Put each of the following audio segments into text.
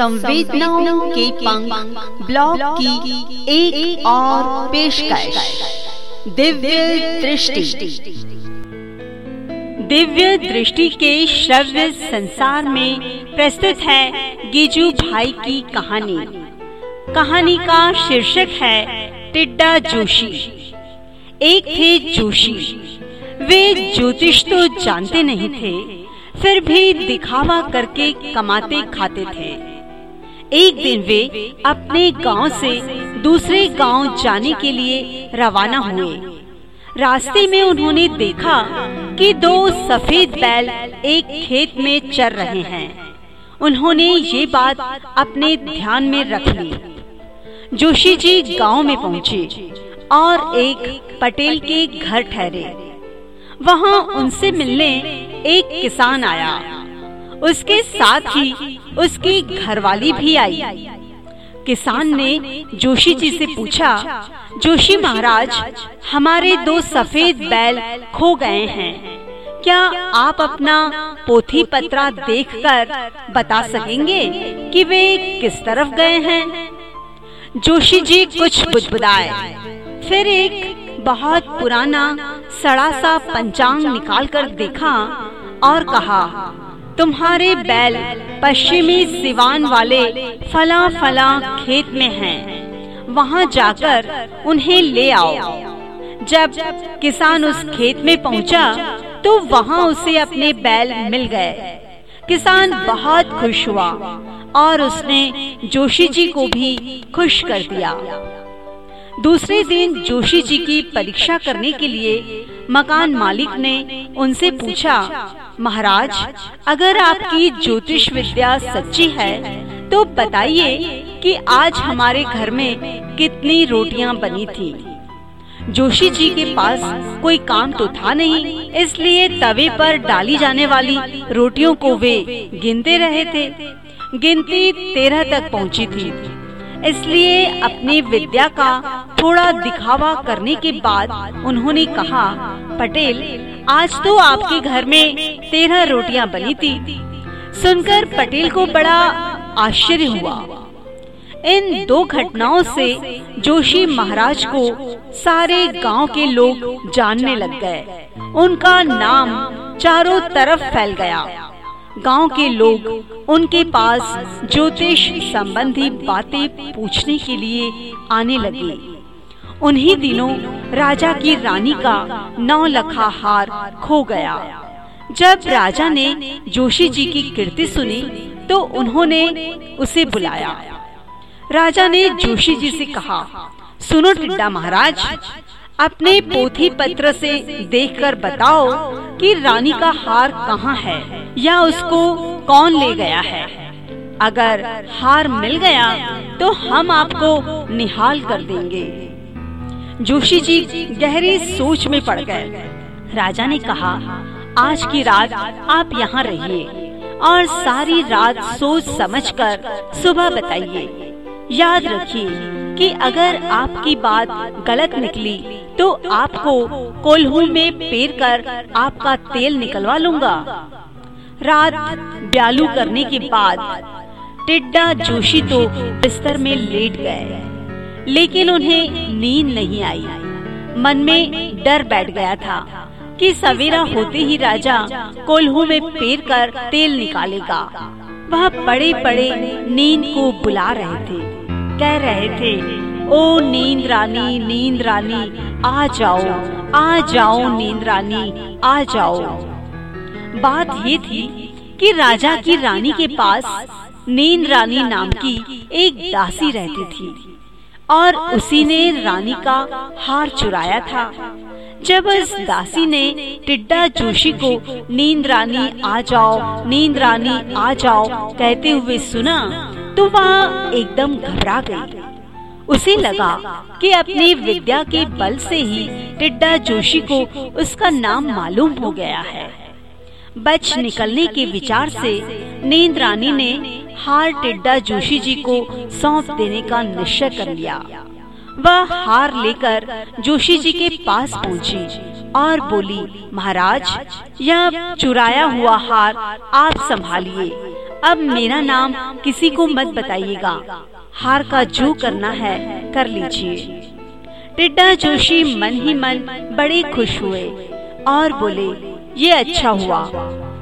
संवेदनाओं के पंख ब्लॉग की एक, और पेशकश। दिव्य दृष्टि। दिव्य दृष्टि के श्रव्य संसार में प्रस्तुत है गिजू भाई की कहानी। कहानी का शीर्षक है टिड्डा जोशी। एक थे जोशी। वे ज्योतिष तो जानते नहीं थे फिर भी दिखावा करके कमाते खाते थे। एक दिन वे अपने गाँव से दूसरे गाँव जाने के लिए रवाना हुए। रास्ते में उन्होंने देखा कि दो सफ़ेद बैल एक खेत में चर रहे हैं। उन्होंने ये बात अपने ध्यान में रख ली। जोशी जी गाँव में पहुँचे और एक पटेल के घर ठहरे। वहाँ उनसे मिलने एक किसान आया। उसके साथ ही उसकी घरवाली भी आई। किसान ने जोशी जी से पूछा, जोशी महाराज, हमारे दो सफ़ेद बैल खो गए हैं। क्या आप अपना पोथी पत्रा देखकर बता सकेंगे कि वे किस तरफ़ गए हैं? जोशी जी कुछ बुदबुदाए। फिर एक बहुत पुराना सड़ा सा पंचांग निकाल कर देखा और कहा तुम्हारे बैल पश्चिमी सिवान वाले फला फला खेत में हैं। वहाँ जाकर उन्हें ले आओ। जब किसान उस खेत में पहुँचा तो वहाँ उसे अपने बैल मिल गए। किसान बहुत खुश हुआ और उसने जोशी जी को भी खुश कर दिया। दूसरे दिन जोशी जी की परीक्षा करने के लिए मकान मालिक ने उनसे पूछा, महाराज, अगर आपकी ज्योतिष विद्या सच्ची है तो बताइए कि आज हमारे घर में कितनी रोटियाँ बनी थी? जोशी जी के पास कोई काम तो था नहीं, इसलिए तवे पर डाली जाने वाली रोटियों को वे गिनते रहे थे। गिनती तेरह तक पहुँची थी। इसलिए अपनी विद्या का थोड़ा दिखावा करने के बाद उन्होंने कहा, पटेल, आज तो आपके घर में तेरह रोटियाँ बनी थी। सुनकर पटेल को बड़ा आश्चर्य हुआ। इन दो घटनाओं से जोशी महाराज को सारे गाँव के लोग जानने लग गए। उनका नाम चारों तरफ़ फैल गया। गाँव के लोग उनके पास ज्योतिष संबंधी बातें पूछने के लिए आने लगे। उन्हीं दिनों राजा की रानी का नौ लखा हार खो गया। जब राजा ने जोशी जी की कीर्ति सुनी तो उन्होंने उसे बुलाया। राजा ने जोशी जी से कहा सुनो टिड्डा महाराज अपने पोथी पत्र से देखकर बताओ कि रानी का हार कहाँ है। या उसको कौन ले गया है? अगर हार मिल गया तो हम आपको निहाल कर देंगे। जोशी जी गहरी सोच में पड़ गए। राजा ने कहा, आज की रात आप यहाँ रहिए और सारी रात सोच समझकर सुबह बताइए। याद रखिए कि अगर आपकी बात गलत निकली तो आपको कोल्हू में पेर कर आपका तेल निकलवा लूँगा। रात ब्यालू करने के बाद टिड्डा जोशी तो बिस्तर में लेट गए। लेकिन उन्हें नींद नहीं आई। मन में डर बैठ गया था कि सवेरा होते ही राजा कोल्हू में पेर कर तेल निकालेगा। वह बड़े बड़े नींद को बुला रहे थे। कह रहे थे, ओ नींद रानी नींद रानी, आ जाओ आ जाओ नींद रानी, आ जाओ। बात ये थी कि राजा की रानी के पास नींद रानी नाम की एक दासी रहती थी और उसी ने रानी का हार चुराया था। जब उस दासी ने टिड्डा जोशी को नींद रानी, आ जाओ नींद रानी, आ जाओ, कहते हुए सुना तो वह एकदम घबरा गई। उसे लगा कि अपनी विद्या के बल से ही टिड्डा जोशी को उसका नाम मालूम हो गया है। बच निकलने के विचार से नींद रानी ने हार टिड्डा जोशी जी को सौंप देने का निश्चय कर लिया। वह हार लेकर जोशी जी के पास पहुँची और बोली, महाराज, यह चुराया हुआ हार आप संभालिए। अब मेरा नाम किसी को मत बताइएगा। हार का जो करना है कर लीजिए टिड्डा जोशी मन ही मन बड़े खुश हुए और बोले ये अच्छा हुआ।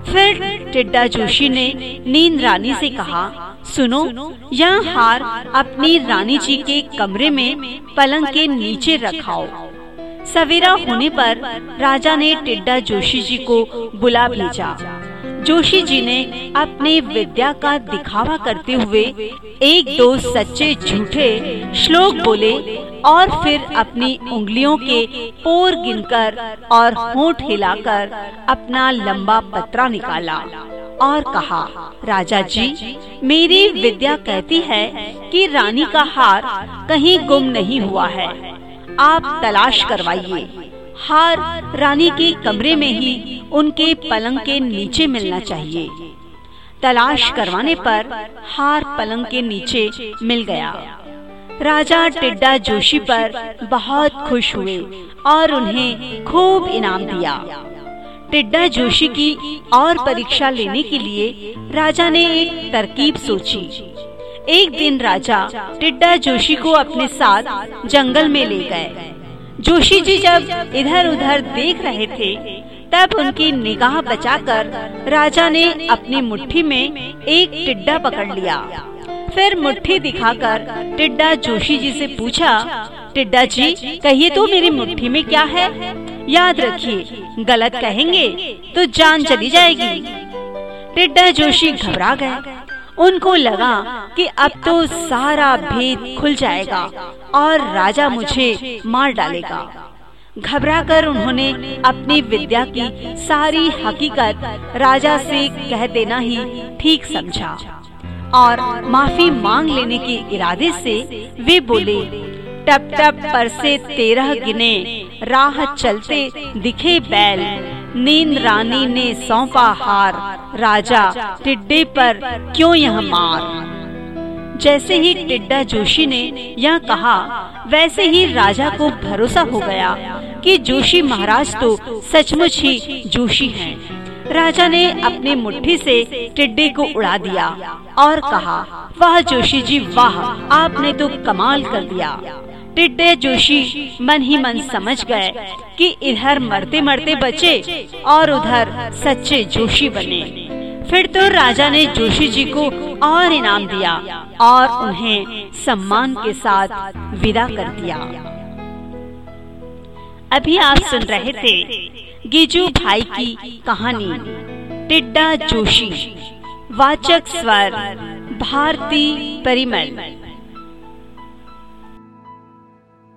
फिर टिड्डा जोशी ने नींद रानी से कहा, सुनो, यह हार अपनी रानी जी के कमरे में पलंग के नीचे रखाओ। सवेरा होने पर राजा ने टिड्डा जोशी जी को बुला भेजा। जोशी जी ने अपने विद्या का दिखावा करते हुए एक दो सच्चे झूठे श्लोक बोले और फिर अपनी उंगलियों के पोर गिनकर और होठ हिलाकर अपना लंबा पत्रा निकाला और कहा, राजा जी, मेरी विद्या कहती है कि रानी का हार कहीं गुम नहीं हुआ है। आप तलाश करवाइए। हार रानी के कमरे में ही उनके पलंग के नीचे मिलना चाहिए। तलाश करवाने पर हार पलंग के नीचे मिल गया। राजा टिड्डा जोशी पर बहुत खुश हुए और उन्हें खूब इनाम दिया। टिड्डा जोशी की और परीक्षा लेने के लिए राजा ने एक तरकीब सोची। एक दिन राजा टिड्डा जोशी को अपने साथ जंगल में ले गए। जोशी जी जब इधर उधर देख रहे थे, तब उनकी निगाह बचाकर राजा ने अपनी मुट्ठी में एक टिड्डा पकड़ लिया। फिर मुट्ठी दिखाकर टिड्डा जोशी जी से पूछा, टिड्डा जी, कहिए तो मेरी मुट्ठी में क्या है? याद रखिए, गलत कहेंगे तो जान चली जाएगी. टिड्डा जोशी घबरा गए। उनको लगा कि अब तो सारा भेद खुल जाएगा और राजा मुझे मार डालेगा। घबराकर उन्होंने अपनी विद्या की सारी हकीकत राजा से कह देना ही ठीक समझा। और माफ़ी मांग लेने के इरादे से वे बोले, टप टप पर से तेरह गिने, राह चलते दिखे बैल नींद रानी ने सौंपा हार, राजा टिड्डे पर क्यों यह मार जैसे ही टिड्डा जोशी ने यह कहा, वैसे ही राजा को भरोसा हो गया कि जोशी महाराज तो सचमुच ही जोशी हैं। राजा ने अपनी मुट्ठी से टिड्डे को उड़ा दिया और कहा, वाह जोशी जी, वाह, आपने तो कमाल कर दिया। टिड्डे जोशी मन ही मन समझ गए कि इधर मरते मरते बचे और उधर सच्चे जोशी बने। फिर तो राजा ने जोशी जी को और इनाम दिया और उन्हें सम्मान के साथ विदा कर दिया। अभी आप सुन रहे थे गिजू भाई की कहानी। टिड्डा जोशी वाचक स्वर भारती परिमल।